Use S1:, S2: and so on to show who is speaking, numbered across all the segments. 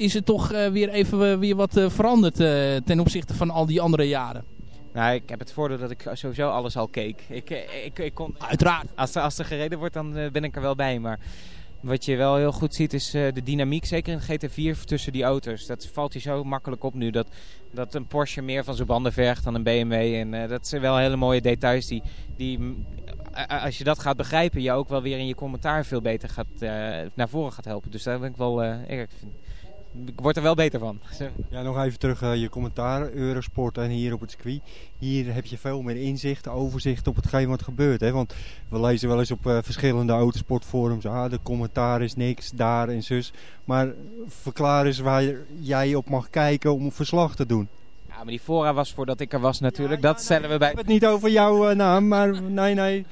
S1: is het toch weer even weer wat veranderd ten opzichte van al die andere jaren.
S2: Nou, ik heb het voordeel dat ik sowieso alles al keek. Ik, ik, ik kon,
S1: Uiteraard.
S2: Als er, als er gereden wordt, dan ben ik er wel bij. Maar wat je wel heel goed ziet is de dynamiek, zeker in GT4 tussen die auto's. Dat valt je zo makkelijk op nu. Dat, dat een Porsche meer van zijn banden vergt dan een BMW. En dat zijn wel hele mooie details die, die als je dat gaat begrijpen, je ook wel weer in je commentaar veel beter gaat, uh, naar voren gaat helpen. Dus daar ben ik wel, uh, ik, vind, ik word er wel beter van.
S3: Ja, nog even terug uh, je commentaar, Eurosport en hier op het circuit. Hier heb je veel meer inzicht, overzicht op hetgeen wat gebeurt. Hè? Want we lezen wel eens op verschillende autosportforums, ah, de commentaar is niks, daar en zus. Maar verklaar eens waar jij op mag kijken om een verslag te doen.
S2: Ja, maar die fora was voordat ik er was natuurlijk. dat stellen we bij. Ik
S3: heb het niet over jouw uh, naam, maar nee, nee.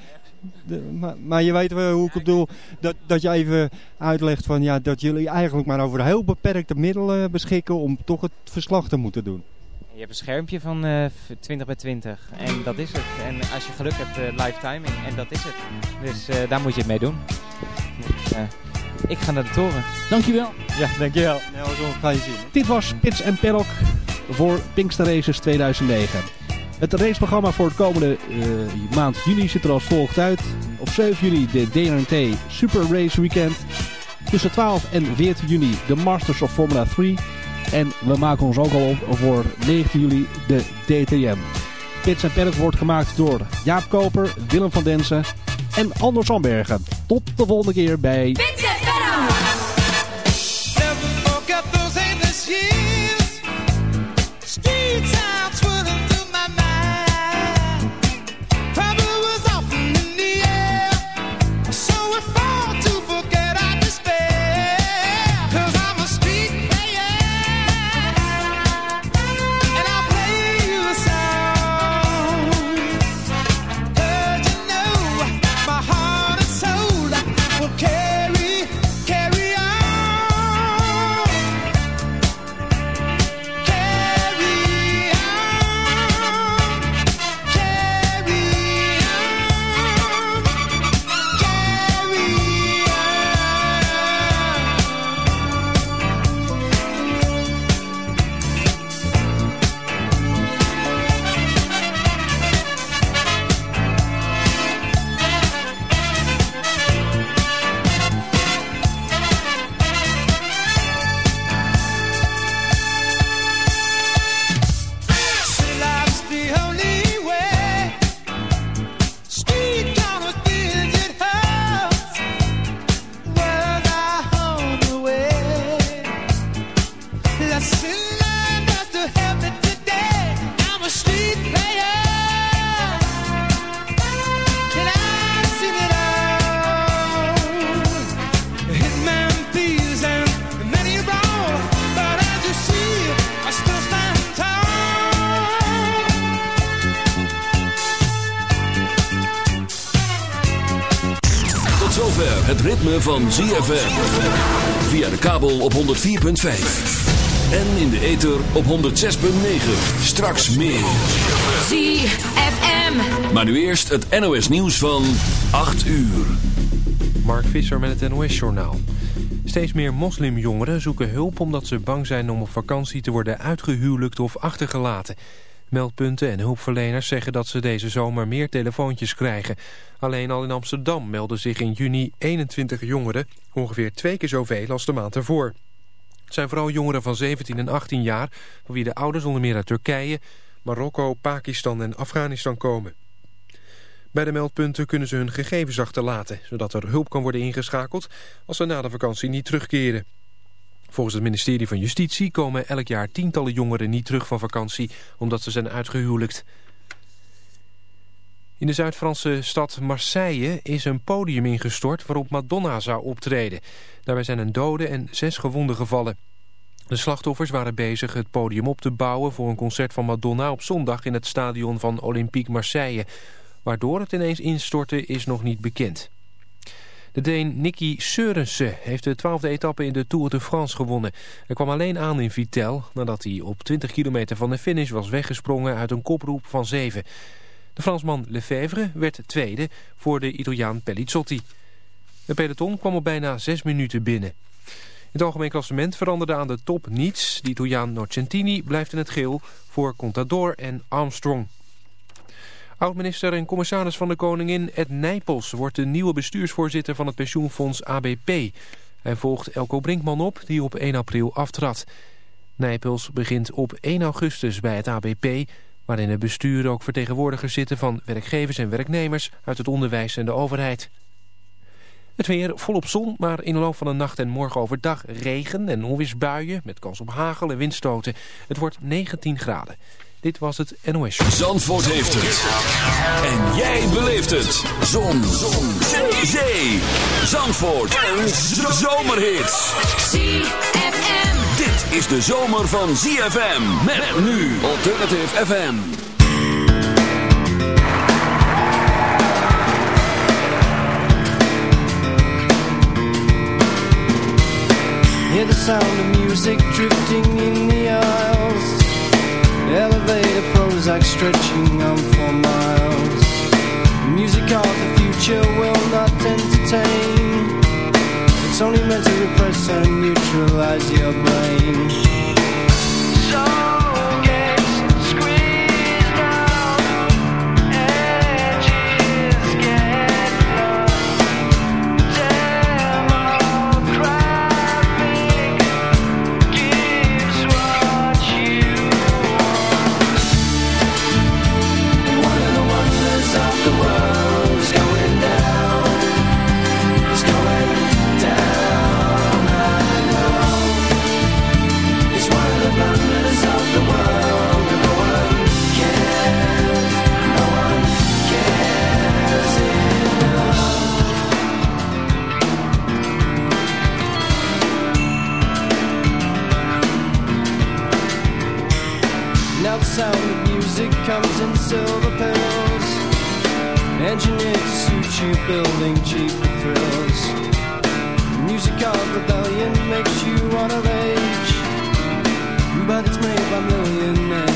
S3: De, maar, maar, je weet wel hoe ik het bedoel. Dat, dat je even uitlegt van, ja, dat jullie eigenlijk maar over heel beperkte middelen beschikken om toch het verslag te moeten doen.
S2: Je hebt een schermpje van uh, 20 bij 20 en dat is het. En als je geluk hebt, uh, lifetime en, en, dat is het. Dus uh, daar moet je het mee doen. Dus, ik ga naar de toren.
S1: Dankjewel.
S2: Ja, dankjewel.
S3: Nou, zo ga je zien.
S4: Dit was Pits en Paddock voor Pinkster Races 2009. Het raceprogramma voor de komende uh, maand juni ziet er als volgt uit. Op 7 juni de DNT Super Race Weekend. Tussen 12 en 14 juni de Masters of Formula 3. En we maken ons ook al op voor 19 juli de DTM. Pits en Paddock wordt gemaakt door Jaap Koper, Willem van Densen en Anders Zandbergen. Tot de volgende keer bij... Pits en!
S5: Van ZFM. Via de kabel op 104.5. En in de ether op 106.9. Straks meer. ZFM. Maar nu eerst het NOS nieuws van 8 uur.
S6: Mark Visser met het NOS Journaal. Steeds meer moslimjongeren zoeken hulp omdat ze bang zijn om op vakantie te worden uitgehuwelijkt of achtergelaten. Meldpunten en hulpverleners zeggen dat ze deze zomer meer telefoontjes krijgen. Alleen al in Amsterdam melden zich in juni 21 jongeren, ongeveer twee keer zoveel als de maand ervoor. Het zijn vooral jongeren van 17 en 18 jaar, van wie de ouders onder meer uit Turkije, Marokko, Pakistan en Afghanistan komen. Bij de meldpunten kunnen ze hun gegevens achterlaten, zodat er hulp kan worden ingeschakeld als ze na de vakantie niet terugkeren. Volgens het ministerie van Justitie komen elk jaar tientallen jongeren niet terug van vakantie omdat ze zijn uitgehuwelijkt. In de Zuid-Franse stad Marseille is een podium ingestort waarop Madonna zou optreden. Daarbij zijn een dode en zes gewonden gevallen. De slachtoffers waren bezig het podium op te bouwen voor een concert van Madonna op zondag in het stadion van Olympique Marseille. Waardoor het ineens instortte is nog niet bekend. De Deen Nicky Seurensen heeft de twaalfde etappe in de Tour de France gewonnen. Hij kwam alleen aan in Vitel nadat hij op 20 kilometer van de finish was weggesprongen uit een koproep van 7. De Fransman Lefebvre werd tweede voor de Italiaan Pellizzotti. De peloton kwam op bijna 6 minuten binnen. het algemeen klassement veranderde aan de top niets. Die Italiaan Nocentini blijft in het geel voor Contador en Armstrong. Oud-minister en commissaris van de Koningin Ed Nijpels wordt de nieuwe bestuursvoorzitter van het pensioenfonds ABP. Hij volgt Elko Brinkman op, die op 1 april aftrad. Nijpels begint op 1 augustus bij het ABP... waarin het bestuur ook vertegenwoordigers zitten van werkgevers en werknemers... uit het onderwijs en de overheid. Het weer volop zon, maar in de loop van de nacht en morgen overdag regen en onweersbuien... met kans op hagel en windstoten. Het wordt 19 graden. Dit was het NOS.
S5: Zandvoort heeft het. En jij beleeft het. Zon. Zon. Zee. Zee. Zandvoort. Een zomerhit.
S7: ZFM.
S5: Dit is de zomer van ZFM. Met nu Alternative FM.
S8: Hear the sound of music drifting in the aisles Elevator Prozac stretching on for miles. Music of the future will not entertain. It's only meant to repress and neutralize your brain comes in silver pills Engineered to suit you, building cheap thrills. Music of rebellion makes you wanna rage. But it's made by millionaires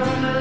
S8: one of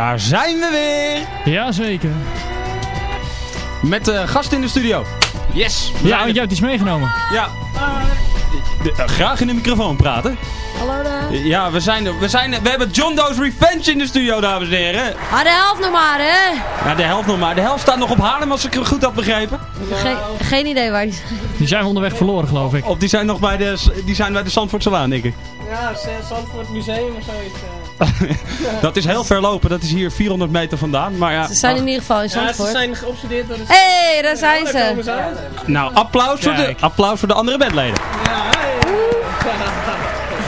S9: Daar zijn we weer!
S1: Jazeker.
S9: Met de gast in de studio. Yes!
S1: Ja, want jij hebt iets meegenomen.
S9: Ja. De- eh, graag in de microfoon praten.
S10: Hallo daar.
S9: Ja, we, zijn, er- we, zijn, er- we hebben John Doe's Revenge in de studio, dames en heren.
S10: Ah, de helft nog maar, hè?
S9: Ja, de helft nog maar. De helft staat nog op Haarlem, als ik het goed had begrepen.
S10: Ge- geen idee waar die zijn.
S1: Die zijn we onderweg verloren, geloof ik.
S9: Of die zijn nog bij de, die zijn bij de Zandvoortselaan, denk ik.
S11: Ja, Zandvoort Museum of zoiets.
S9: Dat is heel ver lopen. Dat is hier 400 meter vandaan. Maar ja,
S10: Ze zijn in ieder geval in
S11: Ja, ze
S10: Zandvoort.
S11: zijn geobsedeerd door de...
S10: Hé, hey, daar zijn ze.
S9: nou, applaus voor, de, applaus voor de andere bandleden.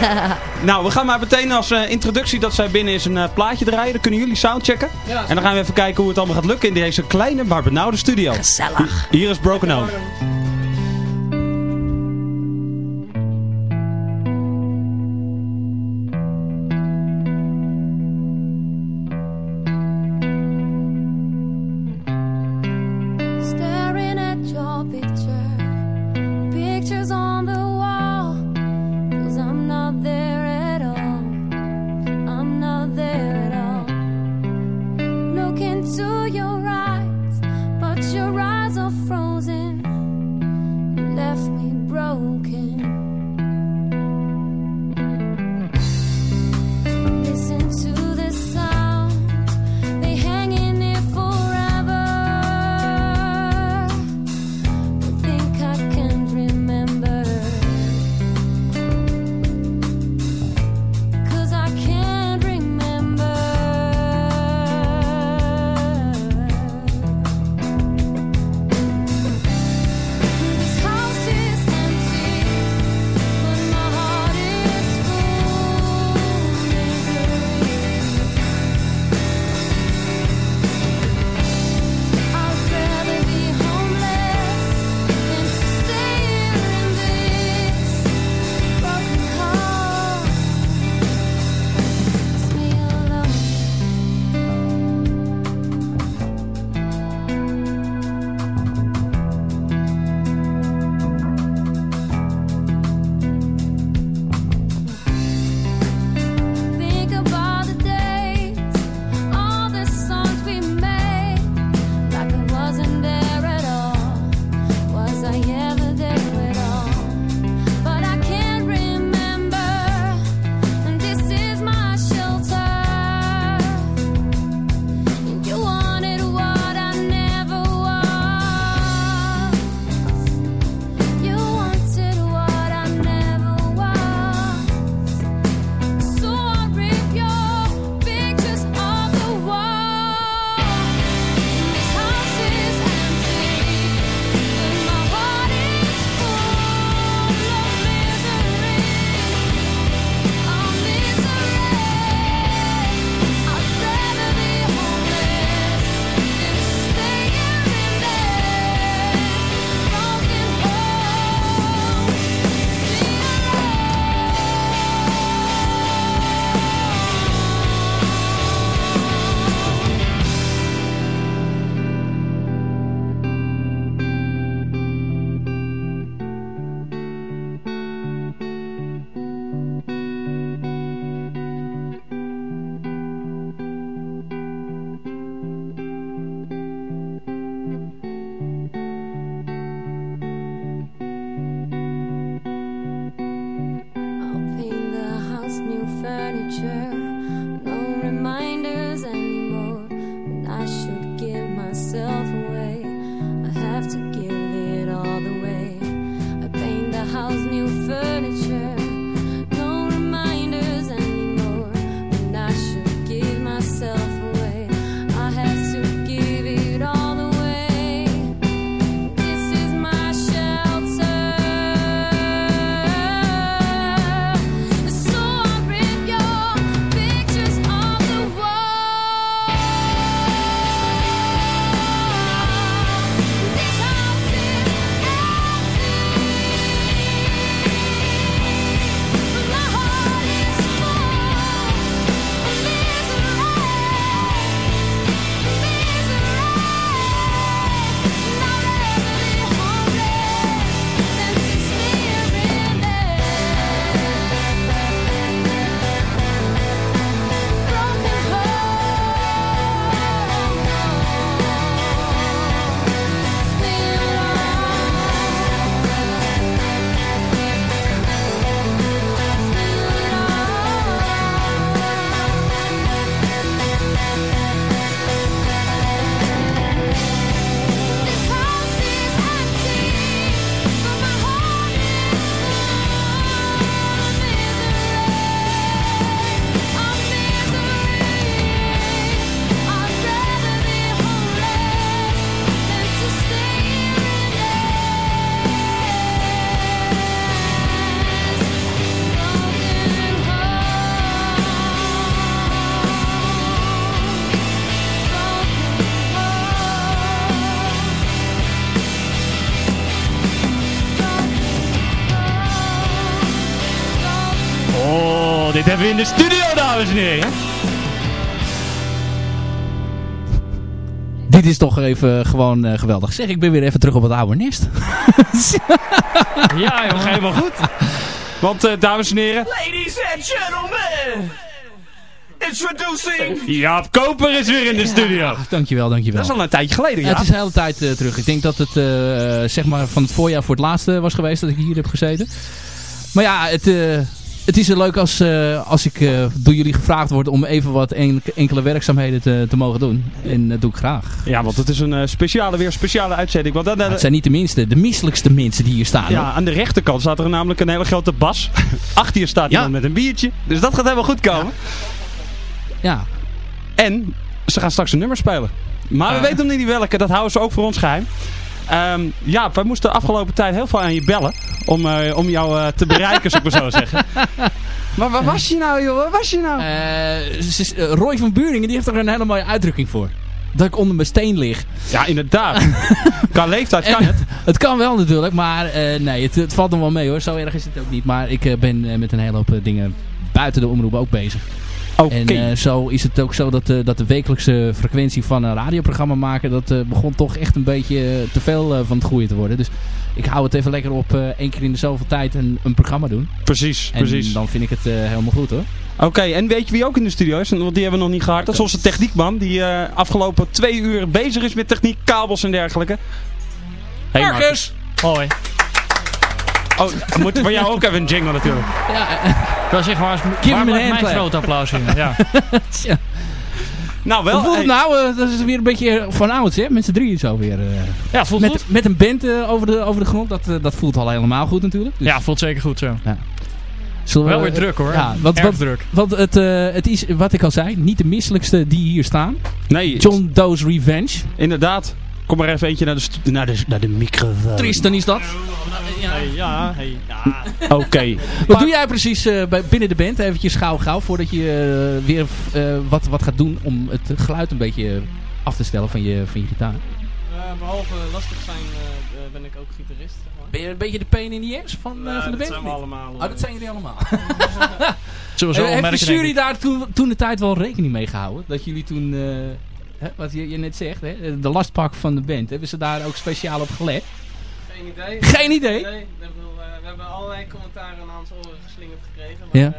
S9: Nou, we gaan maar meteen als eh, introductie dat zij binnen is een eh, plaatje draaien. Dan kunnen jullie soundchecken.
S11: Ja,
S9: En dan gaan we even kijken hoe het allemaal gaat lukken in deze kleine maar benauwde studio.
S10: Gezellig.
S9: Hier is Broken Home. We in de studio, dames en heren.
S1: Dit is toch even gewoon eh, geweldig. Zeg, ik ben weer even terug op het oude nest.
S9: Ja, joh, helemaal goed. Want, eh, dames en heren,
S12: Ladies and gentlemen, introducing...
S9: Jaap Koper is weer in de studio.
S1: Dankjewel, dankjewel.
S9: Dat is al een tijdje geleden,
S1: Ja,
S9: ja.
S1: het is de hele tijd eh, terug. Ik denk dat het eh, zeg maar van het voorjaar voor het laatste was geweest dat ik hier heb gezeten. Maar ja, het, eh, het is leuk als, eh, als ik eh, door jullie gevraagd word om even wat en- enkele werkzaamheden te, te mogen doen. En dat doe ik graag.
S9: Ja, want het is een eh, speciale, weer speciale uitzending. Want
S1: het zijn niet de minste, de misselijkste mensen die hier staan.
S9: ja,
S1: hoor.
S9: aan de rechterkant staat er namelijk een hele grote bas. Achter je staat
S1: Ja.
S9: iemand met een biertje. Dus dat gaat helemaal goed komen.
S1: Ja.
S9: En ze gaan straks een nummer spelen. Maar we
S1: Ah.
S9: weten nog niet welke. Dat houden ze ook voor ons geheim. Ehm, ja, wij moesten de afgelopen tijd heel veel aan je bellen. Om, eh, om jou eh, te bereiken, zou ik maar zo zeggen. Maar waar was je nou, joh? Waar was je nou?
S1: Eh, Roy van Buringen die heeft er een hele mooie uitdrukking voor. Dat ik onder mijn steen lig.
S9: Ja, inderdaad. Qua leeftijd kan
S1: En-
S9: het.
S1: Het kan wel natuurlijk, maar eh, nee, het, het valt nog wel mee hoor. Zo erg is het ook niet. Maar ik ben met een hele hoop dingen buiten de omroep ook bezig. En eh, zo is het ook zo dat, eh, dat de wekelijkse frequentie van een radioprogramma maken, dat eh, begon toch echt een beetje eh, te veel van het groeien te worden. Dus ik hou het even lekker op eh, één keer in de zoveel tijd een, een programma doen.
S9: Precies,
S1: En
S9: precies.
S1: dan vind ik het eh, helemaal goed hoor.
S9: Oké, en weet je wie ook in de studio is? Want die hebben we nog niet gehad. Dat is onze techniekman. Die eh, afgelopen twee uur bezig is met techniek, kabels en dergelijke. Hey,
S1: Marcus!
S13: Hoi.
S9: Oh, moet voor jou ook even een jingle natuurlijk.
S1: Ja,
S13: Dat is echt waar, mijn groot applaus in. Ja.
S9: Nou, wel.
S1: Hoe voelt het
S9: hey,
S1: nou? Eh, dat is weer een beetje van ouds hè? Met z'n drieën zo weer. eh.
S13: ja, voelt
S1: met,
S13: goed.
S1: met een band eh, over, de, over de grond, dat, eh, dat voelt al helemaal goed natuurlijk. Dus,
S13: Ja, voelt zeker goed zo.
S1: zullen we-
S13: Wel weer druk hoor.
S1: Ja, wat,
S13: Erg
S1: wat,
S13: druk.
S1: Want het, eh, het is, wat ik al zei, niet de misselijkste die hier staan.
S9: Nee,
S1: John Doe's Revenge.
S9: inderdaad. Kom maar even eentje naar de, naar de, naar de microfoon.
S1: Tristan is dat.
S13: Hey, ja, hey, ja.
S9: Oké.
S1: Wat doe jij precies eh, bij, binnen de band? Eventjes gauw gauw, voordat je eh, weer eh, wat, wat gaat doen om het geluid een beetje af te stellen van je, van je gitaar.
S11: Eh, behalve lastig zijn ben ik ook gitarist. Zeg maar.
S1: Ben je een beetje de pain in the ass van, van de
S11: dat
S1: band?
S11: zijn we allemaal.
S1: Oh, dat zijn jullie allemaal.
S13: Zullen we zo
S1: Eh, Heeft de jury daar toen, toen de tijd wel rekening mee gehouden? Dat jullie toen, eh, hè, wat je, je net zegt, hè, de lastpak van de band, hebben ze daar ook speciaal op gelet?
S11: Geen idee.
S1: Geen idee?
S11: Nee, eh, we hebben allerlei commentaren aan ons oren geslingerd gekregen. Maar
S1: Ja.
S11: eh,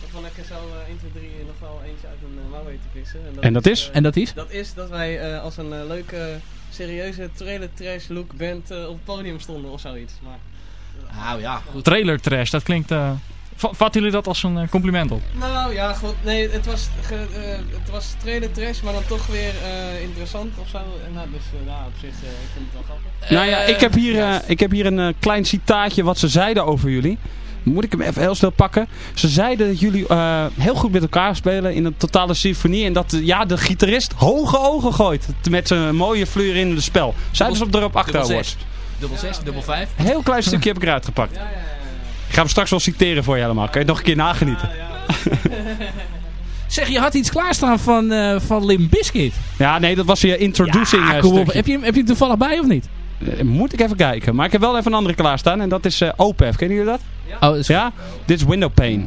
S11: dat vond ik er zo eh 1, 2, 3 nog wel eentje uit een uh, mouw weten te vissen.
S9: En dat is?
S11: eh,
S1: En dat is?
S11: Dat is dat wij eh, als een eh, leuke, serieuze trailer trash look band eh, op het podium stonden of zoiets. Maar,
S1: Nou ja, goed.
S13: Trailer trash, dat klinkt... va- vatten jullie dat als een eh, compliment op?
S11: nou ja, goed. Nee, het was, ge, eh, het was trailer trash, maar dan toch weer eh, interessant of zo. En, nou, dus nou, op zich, eh, ik vind het wel grappig.
S9: Nou ja, ik heb hier, eh, ik heb hier een klein citaatje wat ze zeiden over jullie. Moet ik hem even heel snel pakken. Ze zeiden dat jullie eh, heel goed met elkaar spelen in een totale symfonie. En dat ja, de gitarist hoge ogen gooit. Met zijn mooie fleur in het spel. Zeiden ze op erop achter
S1: zes. Dubbel 6, dubbel 5.
S9: Een heel klein stukje heb ik eruit gepakt. Ik ga hem straks wel citeren voor je helemaal. Kan je het nog een keer nagenieten?
S1: Zeg, je had iets klaarstaan van, eh van Limp Bizkit.
S9: Ja, nee, dat was je introducing
S1: Ja,
S9: eh,
S1: kom op.
S9: stukje.
S1: Heb je, hem- heb je hem toevallig bij of niet?
S9: Eh, Moet ik even kijken. Maar ik heb wel even een andere klaarstaan. En dat is eh OPEF. Kennen jullie dat?
S1: Oh, is
S9: Ja? Dit is Window Pane.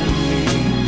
S14: to me.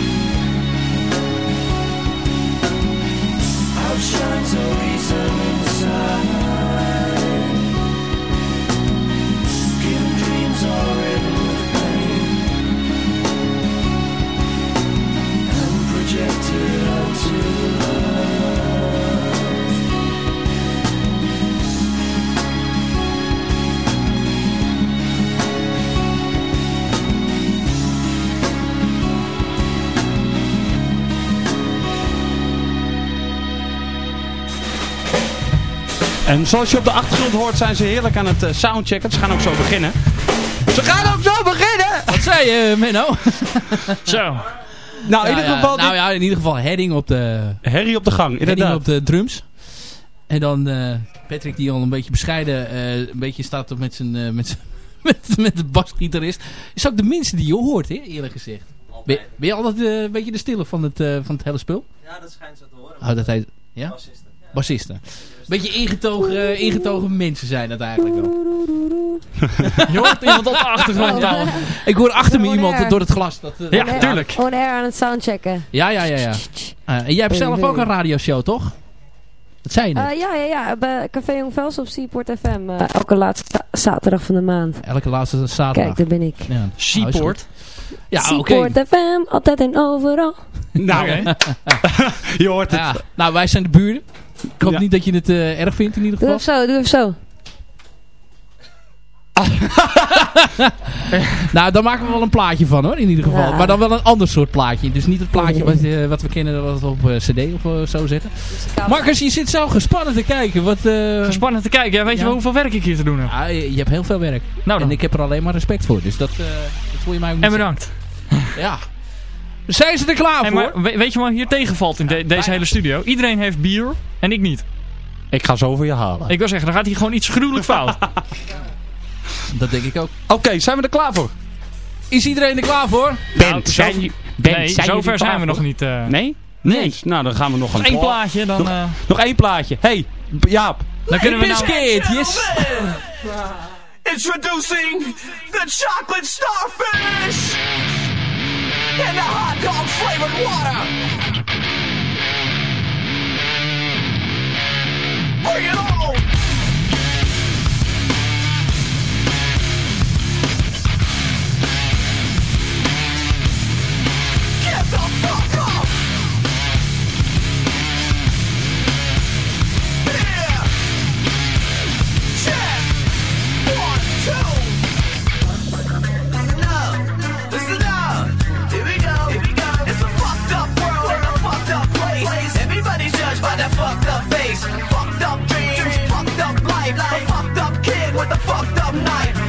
S9: En zoals je op de achtergrond hoort zijn ze heerlijk aan het eh, soundchecken. Ze gaan ook zo beginnen. Ze gaan ook zo beginnen!
S1: Wat zei je, Menno?
S9: Zo. Nou, in
S1: Ja,
S9: ieder
S1: ja,
S9: geval...
S1: nou ja, in ieder geval heading op de...
S9: Herrie op de gang,
S1: Heading
S9: inderdaad.
S1: op de drums. En dan eh, Patrick die al een beetje bescheiden eh, een beetje staat op met zijn... eh, met, zijn- met, met de basgitarist. Is ook de minste die je hoort, hè, eerlijk gezegd. Ben, ben je altijd een beetje de stille van het, eh, van het hele spul?
S15: Ja, dat schijnt zo te horen.
S1: Oh, dat heet... Ja?
S15: Bassisten.
S1: Beetje ingetogen, ingetogen mensen zijn dat eigenlijk wel.
S13: Je hoort iemand op de achtergrond.
S1: Ik hoor achter me iemand door het glas. Dat, eh,
S13: Ja, tuurlijk.
S10: On air aan het soundchecken.
S1: Ja, ja, ja. ja. Eh, en jij hebt zelf ook een radioshow, toch? Dat zei je net.
S10: Eh, ja, ja, ja. Bij Café Jong Vels op Seaport FM. eh, elke laatste za- zaterdag van de maand.
S1: Elke laatste zaterdag.
S10: Kijk, daar ben ik.
S1: Ja.
S13: Seaport.
S1: Ja, oké.
S10: Seaport FM, altijd en overal.
S9: Nou, je hoort het.
S1: Ja, nou, wij zijn de buren. Ik hoop
S9: Ja.
S1: niet dat je het eh, erg vindt in ieder
S10: Doe
S1: geval.
S10: even zo, doe even zo.
S1: Nou, daar maken we wel een plaatje van hoor, in ieder geval.
S10: Ja.
S1: Maar dan wel een ander soort plaatje. Dus niet het plaatje wat, eh, wat we kennen wat we op eh, cd of eh, zo zetten. Marcus, je zit zo gespannen te kijken. Wat, eh,
S13: Spannend te kijken. Ja, weet je
S1: Ja.
S13: wel hoeveel werk ik hier te doen heb?
S1: ah, je je hebt heel veel werk.
S13: Nou dan.
S1: En ik heb er alleen maar respect voor. Dus dat, eh, dat voel je mij ook niet
S13: En bedankt.
S1: zeggen. Ja. Zijn ze er klaar
S13: Hey,
S1: voor?
S13: maar we- weet je wat hier tegenvalt in de- deze hele studio? Iedereen heeft bier en ik niet.
S9: Ik ga zo voor je halen.
S13: Ik wil zeggen, dan gaat hier gewoon iets gruwelijk fout.
S1: Dat denk ik ook.
S9: Oké, zijn we er klaar voor?
S1: Is iedereen er klaar voor?
S9: Ben,
S13: Nou,
S9: zijn,
S13: zo-
S9: je- ben,
S13: nee,
S9: zijn
S13: zover zijn we nog niet. eh.
S9: Nee? Nee. Nou, dan gaan we nog een
S13: Eén plaatje, dan,
S9: Nog,
S13: eh,
S9: nog één plaatje. hey, Jaap.
S13: dan kunnen we nou...
S1: Biscuit, yes.
S12: Introducing the chocolate starfish and the hot dog flavored water. Bring it on! Fucked up dreams, fucked up life. A fucked up kid with a fucked up knife.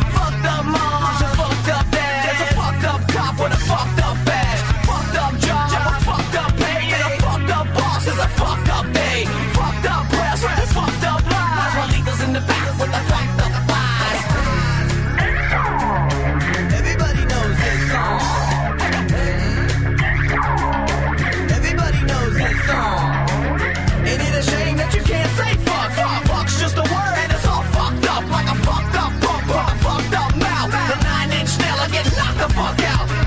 S12: The fuck out.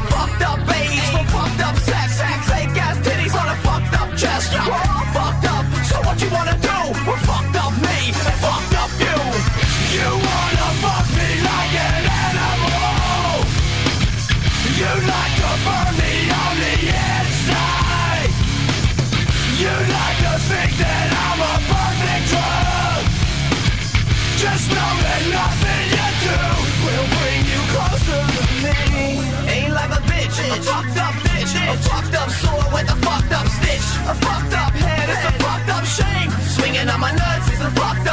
S12: Up a fucked up head, it's a fucked up shame. Swinging on my nuts is a fucked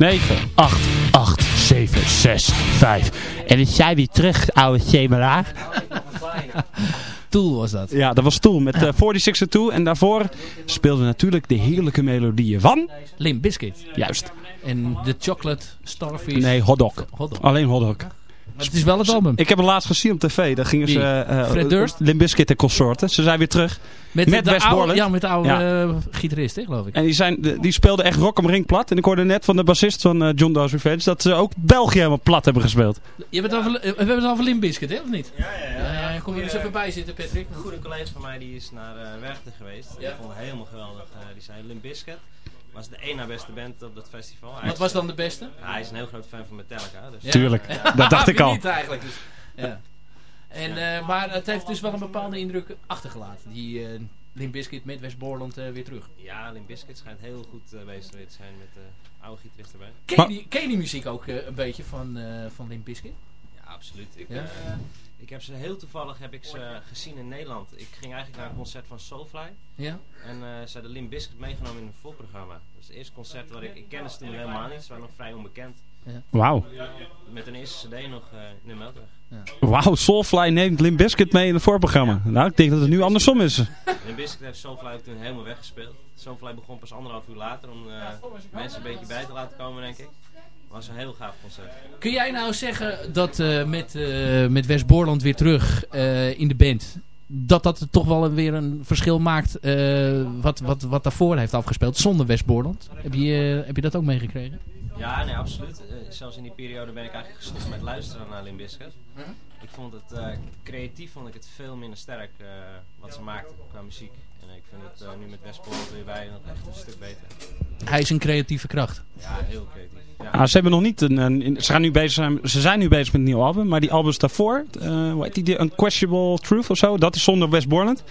S9: 9, 8, 8, 7, 6, 5. En is jij weer terug, oude semelaar?
S1: Tool was dat.
S9: Ja, dat was Tool met uh, 46 Tool. En daarvoor speelde natuurlijk de heerlijke melodieën van...
S1: Lim Biscuit.
S9: Juist.
S1: En de Chocolate Starfish.
S9: Nee, Hotdog.
S1: Hotdog.
S9: Alleen Hotdog
S1: het is wel het album.
S9: Ik heb hem laatst gezien op tv. Daar gingen
S1: Wie?
S9: ze... eh,
S1: Fred Durst?
S9: Limp Bizkit en consorten. Ze zijn weer terug. Met,
S1: de
S9: Wes
S1: oude. Ja, met de oude
S9: Ja.
S1: eh, gitarist, hè, geloof ik.
S9: En die, zijn, de- die speelden echt rock om ring plat. En ik hoorde net van de bassist van eh, John Doe's Revenge... dat ze ook België helemaal plat hebben gespeeld.
S1: Je hebt het over, eh, we hebben het over Limp Bizkit, hè, of niet?
S15: Ja, ja, ja.
S1: ja, kom er eens even bij zitten, Patrick.
S15: Een goede collega van mij die is naar eh Werchter geweest. Die
S1: Ja.
S15: vond het helemaal geweldig. Eh, die zei Limp Bizkit was de één na beste band op dat festival. Hij
S1: Wat was dan de beste?
S15: Ja, hij is een heel groot fan van Metallica. Dus
S1: Ja.
S9: Tuurlijk, dat dacht ik al.
S1: niet eigenlijk. Dus. Ja. En, eh, maar het heeft dus wel een bepaalde indruk achtergelaten. Die eh Limp Bizkit met West Borland eh, weer terug.
S15: Ja, Limp Bizkit schijnt heel goed eh, bezig te zijn met de oude gitarist erbij.
S1: Ken je, die, ken je die muziek ook eh, een beetje van, eh van Limp Bizkit?
S15: Ja, absoluut. Ik,
S1: Ja?
S15: eh, ik heb ze heel toevallig heb ik ze gezien in Nederland. Ik ging eigenlijk naar een concert van Soulfly.
S1: Ja.
S15: En eh, ze hadden Limp Bizkit meegenomen in een volprogramma. Dat is het eerste concert waar ik... Ik kende ze toen helemaal niet. Ze waren nog vrij onbekend.
S1: Ja.
S9: Wauw.
S15: Met een eerste cd nog eh, in de Melkweg.
S9: Wauw, Soulfly neemt Limp Bizkit mee in het voorprogramma. Nou, ik denk dat het nu andersom is.
S15: Limp Bizkit heeft Soulfly ook toen helemaal weggespeeld. Soulfly begon pas anderhalf uur later om eh, mensen een beetje bij te laten komen, denk ik. Was een heel gaaf concert.
S1: Kun jij nou zeggen dat eh, met, eh met West Borland weer terug eh, in de band... dat dat toch wel weer een verschil maakt wat, wat, wat daarvoor heeft afgespeeld zonder West Borland? Heb je, heb je dat ook meegekregen?
S15: Ja, nee, absoluut. Zelfs in die periode ben ik eigenlijk gestopt met luisteren naar Limp Bizkit. Ik vond het creatief vond ik het veel minder sterk wat ze maakten qua muziek. En ik vind het eh, nu met West Borland weer bij nog echt een stuk beter.
S1: Hij is een creatieve kracht.
S15: Ja, heel creatief. Ja.
S9: Ah, ze hebben nog niet een, een- ze, gaan nu bezig zijn, ze zijn nu bezig met een nieuw album, maar die albums daarvoor, eh hoe heet die, die Unquestionable Truth of zo, dat is zonder West Borland.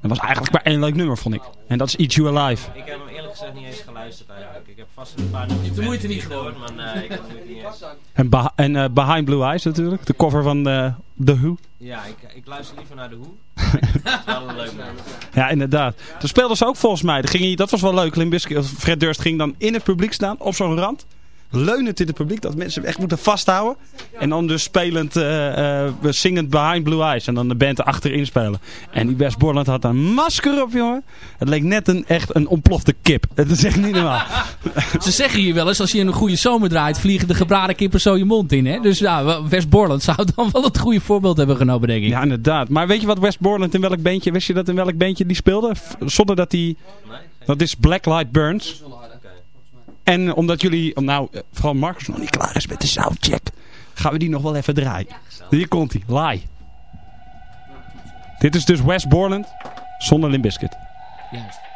S9: Dat was eigenlijk maar één leuk nummer, vond ik. En dat is Eat You Alive.
S15: Ik heb hem eerlijk gezegd niet eens geluisterd eigenlijk. Ik heb vast een paar nummers
S1: de moeite niet
S15: gehoord, maar nee, ik heb moeite niet eens.
S9: En, Beh- en eh, Behind Blue Eyes natuurlijk, de cover van eh, The Who.
S15: Ja, ik, ik luister liever naar de Hoe. Het is wel een leuk nummer.
S9: Ja, inderdaad. Toen speelden ze ook volgens mij. Ging hij, dat was wel leuk. Fred Durst ging dan in het publiek staan, op zo'n rand. Leunend in het publiek, dat mensen hem echt moeten vasthouden. En dan dus spelend, eh, eh, zingend Behind Blue Eyes. En dan de band achterin spelen. En die West Borland had een masker op, jongen. Het leek net een, echt een ontplofte kip. Het is echt niet normaal.
S1: Ze zeggen hier wel eens, als je een goede zomer draait, vliegen de gebraden kippen zo je mond in. Hè? Dus ja, West Borland zou dan wel het goede voorbeeld hebben genomen, denk ik.
S9: Ja, inderdaad. Maar weet je wat West Borland in welk bandje, wist je dat in welk bandje die speelde? Zonder dat hij... Dat is Blacklight Burns. En omdat jullie, nou, eh, vooral Marcus nog niet klaar is met de soundcheck, gaan we die nog wel even draaien. Hier komt hij, Lie. Dit is dus West Borland zonder Limp Bizkit.
S1: Juist.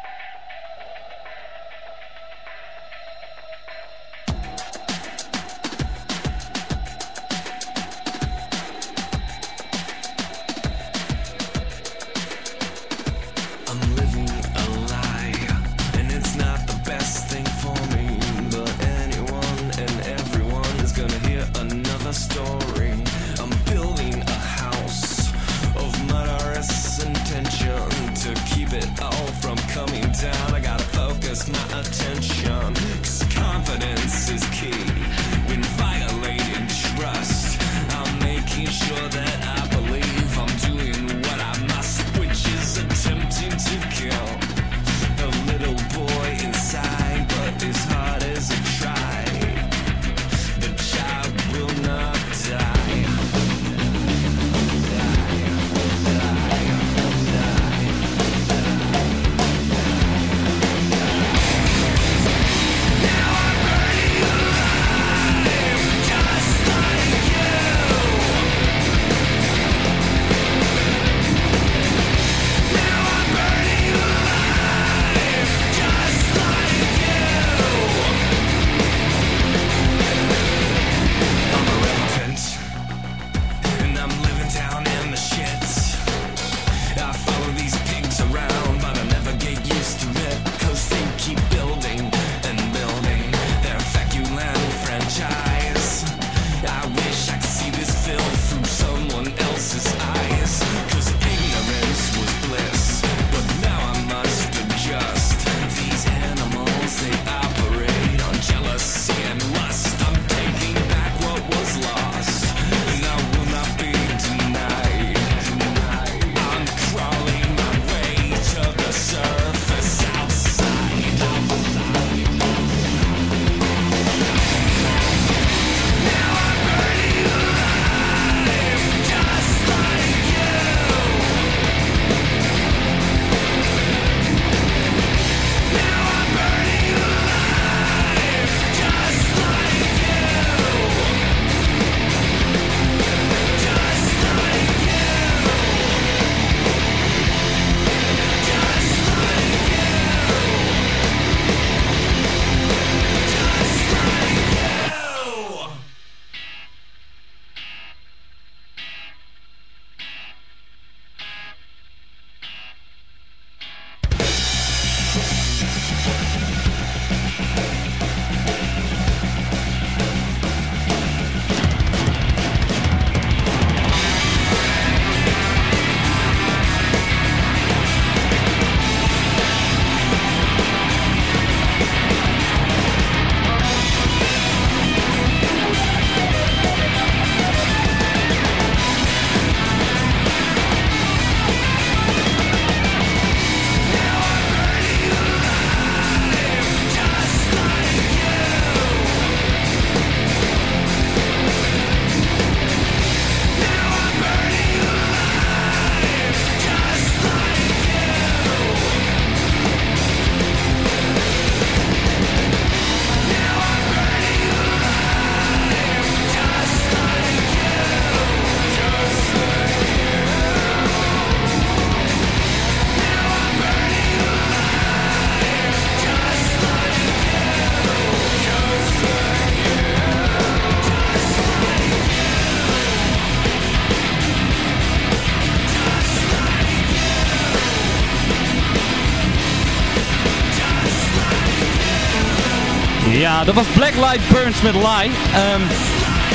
S9: Ja, dat was Black Light Burns met Lie. Ehm,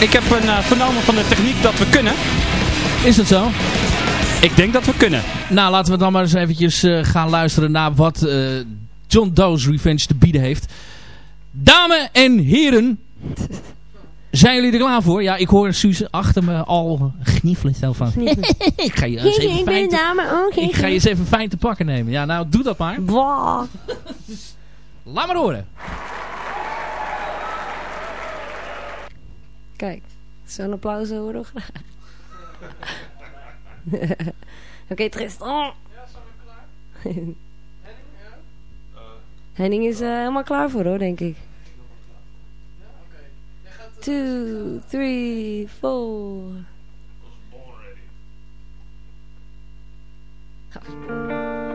S9: ik heb een eh, vernomen van de techniek dat we kunnen.
S1: Is dat zo?
S9: Ik denk dat we kunnen.
S1: Nou, laten we dan maar eens eventjes eh, gaan luisteren naar wat eh, John Doe's Revenge te bieden heeft. Dames en heren, zijn jullie er klaar voor? Ja, ik hoor Suze achter me al gniefelen zo van. ik ga je eens even
S10: ik ben
S1: fijn
S10: een
S1: te,
S10: dame ook.
S1: ik ga je eens even fijn te pakken nemen. Ja, nou, doe dat maar. Laat maar horen.
S10: Kijk, zo'n applaus horen we graag. Oké, Tristan. Henning is eh, helemaal klaar voor hoor, denk ik. Two, three, four.
S16: Thank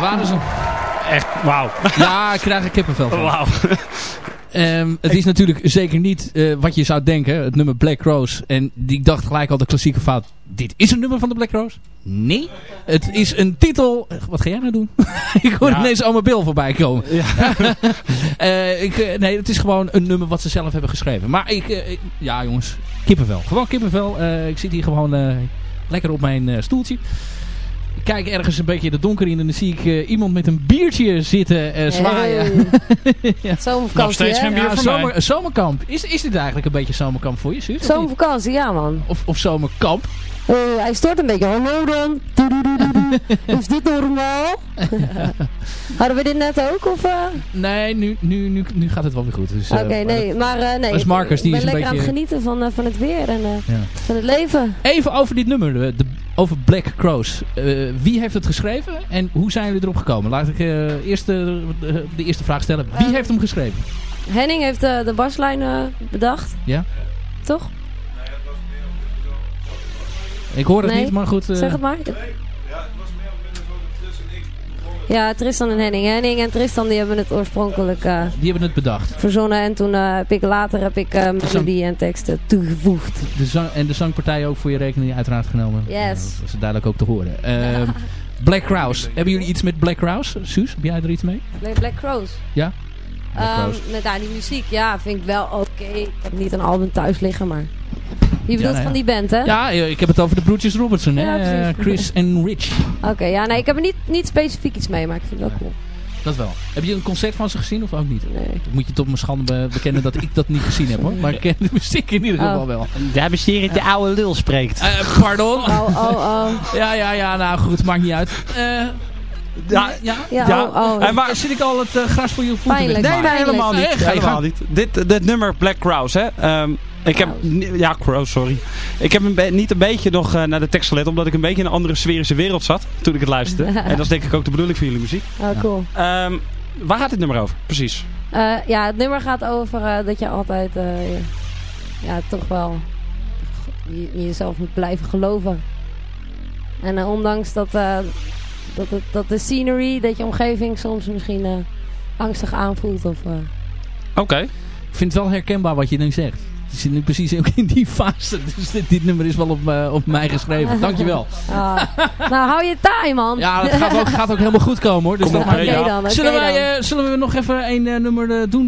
S1: Dat waren ze.
S9: Echt, wauw.
S1: Ja, ik krijg er kippenvel van.
S9: Wauw.
S1: Ehm, het is natuurlijk zeker niet eh, wat je zou denken, het nummer Black Rose. En die dacht gelijk al de klassieke fout. Dit is een nummer van de Black Rose? Nee. Het is een titel... Wat ga jij nou doen? ik hoor
S9: Ja.
S1: ineens allemaal Bill voorbij komen. Eh, ik, eh, nee, het is gewoon een nummer wat ze zelf hebben geschreven. Maar ik... ik- ja jongens, kippenvel. Gewoon kippenvel. Ik zit hier gewoon lekker op mijn stoeltje. Ik kijk ergens een beetje in het donker in en dan zie ik eh, iemand met een biertje zitten eh, zwaaien. ja.
S10: Zomervakantie,
S13: Nog steeds geen bier
S1: Ja,
S13: voor
S1: zomer,
S13: mij.
S1: zomerkamp. Is, is dit eigenlijk een beetje zomerkamp voor je, niet?
S10: Zomervakantie, ja man.
S1: Of, of zomerkamp?
S10: Oh, hij stort een beetje. Hallo dan. Is dit normaal? Hadden we dit net ook? Of, eh?
S1: Nee, nu, nu, nu, nu gaat het wel weer goed. Dus, eh,
S10: Oké, nee. Maar eh, nee.
S1: dat is Marcus, die
S10: ik ben
S1: is een
S10: lekker aan het
S1: beetje-
S10: genieten van, eh, van het weer en eh,
S1: Ja.
S10: van het leven.
S1: Even over dit nummer, eh, de, over Black Crows. Eh, wie heeft het geschreven en hoe zijn jullie erop gekomen? Laat ik eh, eerst de, eerste vraag stellen. Wie
S10: Eh.
S1: heeft hem geschreven?
S10: Henning heeft eh, de baslijn eh, bedacht.
S1: Ja?
S10: Toch?
S1: Ik hoor het
S10: Nee.
S1: niet, maar goed. eh,
S10: Zeg het maar. Ja, Tristan en Henning. Henning en Tristan die hebben het oorspronkelijk eh,
S1: Die hebben het bedacht.
S10: verzonnen. En toen eh, heb ik later heb ik, eh, melodie en teksten toegevoegd.
S1: De zang, en de zangpartij ook voor je rekening uiteraard genomen.
S10: Yes.
S1: Ja, dat is duidelijk ook te horen. Ehm, Black Crows. Hebben jullie iets met Black Crows? Suus, heb jij er iets mee?
S10: Black, Black Crows.
S1: Ja? Black
S10: Ehm, met daar die muziek, ja, vind ik wel oké. Ik heb niet een album thuis liggen, maar... Je bedoelt
S1: nou
S10: van die band, hè?
S1: Ja, ik heb het over de broertjes Robertson. Hè?
S10: Ja,
S1: Chris en Rich.
S10: Oké, ja, nee, ik heb er niet, niet specifiek iets mee, maar ik vind het wel cool.
S1: Dat wel. Heb je een concert van ze gezien of ook niet?
S10: Nee.
S1: Dan moet je tot mijn schande be- bekennen dat ik dat niet gezien heb hoor. Maar ik ken de muziek in ieder geval
S10: Oh.
S1: wel.
S9: Daar besteed de oude lul spreekt.
S1: Eh, pardon?
S10: Oh, oh, oh.
S1: Ja, ja, ja, nou goed, maakt niet uit. Eh,
S9: Ja,
S1: ja,
S10: Ja,
S9: Ja.
S10: oh, oh.
S9: En waar-
S1: Zit ik al het eh, gras voor je voeten
S10: Pijnlijk.
S9: Nee, nee, helemaal niet.
S1: Ga je
S9: helemaal niet. Dit, dit nummer Black Crows, hè. Ehm, ik heb, ni- ja, Crows, sorry. Ik heb een niet een beetje nog eh, naar de tekst gelet, omdat ik een beetje in een andere sferische wereld zat toen ik het luisterde. en dat is denk ik ook de bedoeling van jullie muziek.
S10: Oh, cool.
S9: Ehm, waar gaat dit nummer over? Precies.
S10: Eh, ja, het nummer gaat over eh, dat je altijd eh, je- ja, toch wel je- jezelf moet blijven geloven. En ondanks dat, eh, dat, het, dat de scenery, dat je omgeving soms misschien eh, angstig aanvoelt. Of, eh,
S9: Oké.
S1: Ik vind het wel herkenbaar wat je nu zegt. Zit nu precies ook in die fase. Dus dit, dit nummer is wel op, eh, op mij geschreven. Dankjewel.
S10: ah. nou, hou je taai, man.
S1: Ja, dat gaat ook, gaat ook helemaal goed komen hoor. Dus
S9: Kom op,
S1: uit.
S10: dan,
S1: zullen, wij, eh, zullen we nog even een eh, nummer doen